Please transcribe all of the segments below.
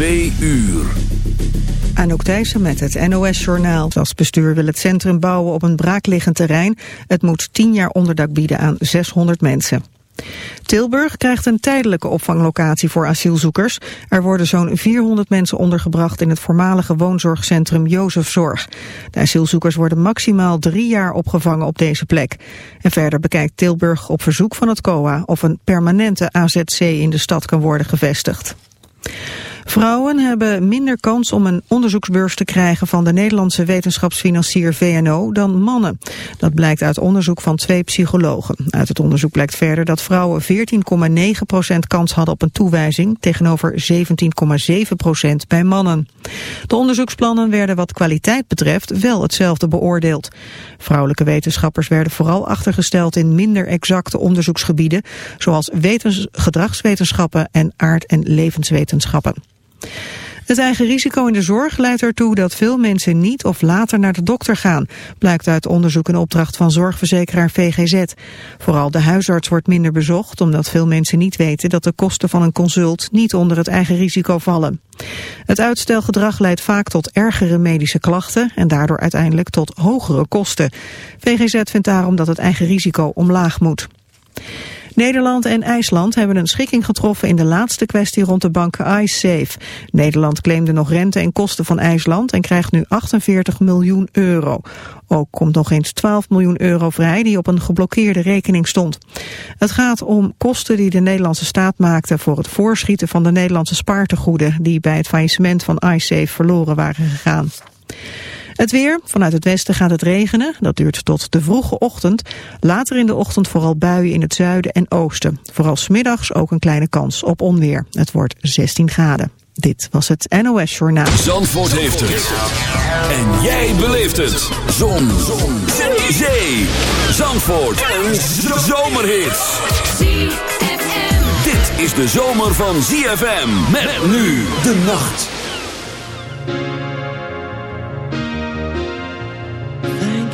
Twee uur. Anouk Thijssen met het NOS-journaal. Het bestuur wil het centrum bouwen op een braakliggend terrein. Het moet tien jaar onderdak bieden aan 600 mensen. Tilburg krijgt een tijdelijke opvanglocatie voor asielzoekers. Er worden zo'n 400 mensen ondergebracht in het voormalige woonzorgcentrum Jozefzorg. De asielzoekers worden maximaal drie jaar opgevangen op deze plek. En verder bekijkt Tilburg op verzoek van het COA of een permanente AZC in de stad kan worden gevestigd. Vrouwen hebben minder kans om een onderzoeksbeurs te krijgen van de Nederlandse wetenschapsfinancier VNO dan mannen. Dat blijkt uit onderzoek van twee psychologen. Uit het onderzoek blijkt verder dat vrouwen 14,9% kans hadden op een toewijzing tegenover 17,7% bij mannen. De onderzoeksplannen werden wat kwaliteit betreft wel hetzelfde beoordeeld. Vrouwelijke wetenschappers werden vooral achtergesteld in minder exacte onderzoeksgebieden, zoals gedragswetenschappen en aard- en levenswetenschappen. Het eigen risico in de zorg leidt ertoe dat veel mensen niet of later naar de dokter gaan, blijkt uit onderzoek en opdracht van zorgverzekeraar VGZ. Vooral de huisarts wordt minder bezocht, omdat veel mensen niet weten dat de kosten van een consult niet onder het eigen risico vallen. Het uitstelgedrag leidt vaak tot ergere medische klachten en daardoor uiteindelijk tot hogere kosten. VGZ vindt daarom dat het eigen risico omlaag moet. Nederland en IJsland hebben een schikking getroffen in de laatste kwestie rond de bank IceSafe. Nederland claimde nog rente en kosten van IJsland en krijgt nu 48 miljoen euro. Ook komt nog eens 12 miljoen euro vrij die op een geblokkeerde rekening stond. Het gaat om kosten die de Nederlandse staat maakte voor het voorschieten van de Nederlandse spaartegoeden die bij het faillissement van iSafe verloren waren gegaan. Het weer, vanuit het westen gaat het regenen. Dat duurt tot de vroege ochtend. Later in de ochtend vooral buien in het zuiden en oosten. Vooral smiddags ook een kleine kans op onweer. Het wordt 16 graden. Dit was het NOS Journaal. Zandvoort heeft het. En jij beleeft het. Zon. Zon. Zee. Zandvoort. Een zomerhit. Dit is de zomer van ZFM. Met nu de nacht.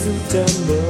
September.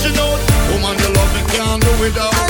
she knows. Woman, you love me, can't do without.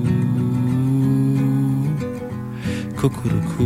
Kukuruku.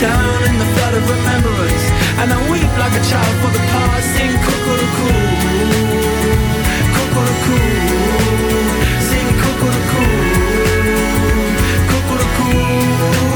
down in the flood of remembrance. And I weep like a child for the past. Sing cuckoo-cuckoo, cuckoo-cuckoo, sing cuckoo-cuckoo, I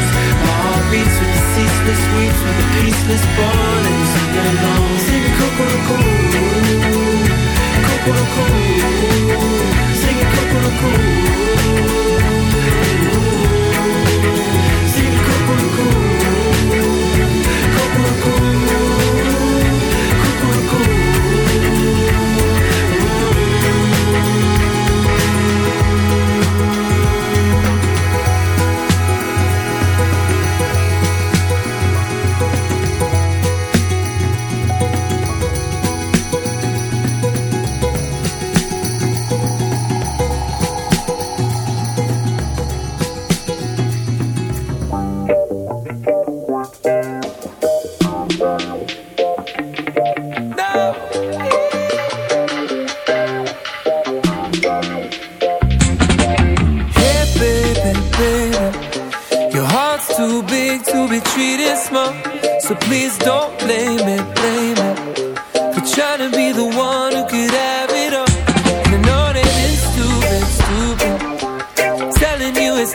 streets with the ceaseless weeds, with the peaceless born and singing along. Singing Kokoroko, Kokoroko, singing Kokoroko.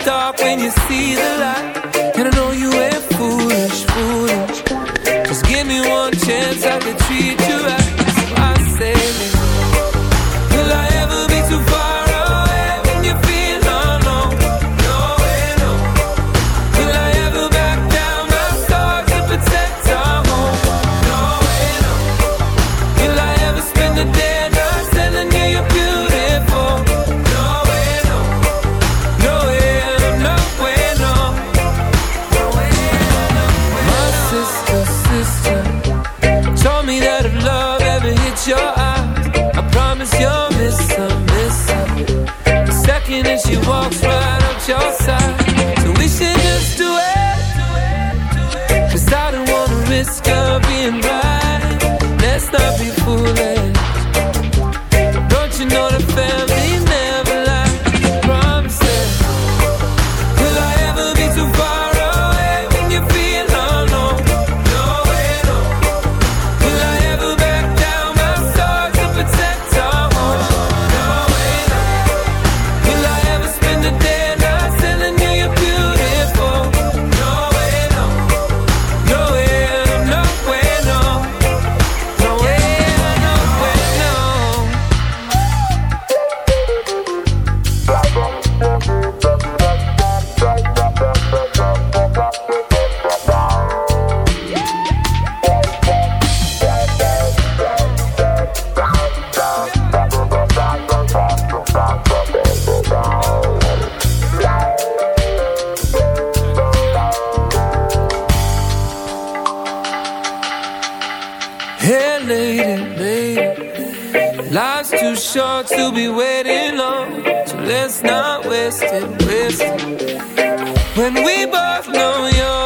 Dark when you see the light. feeling right. Let's not be fooling. Too short to be waiting on. So let's not waste it, waste it. When we both know you're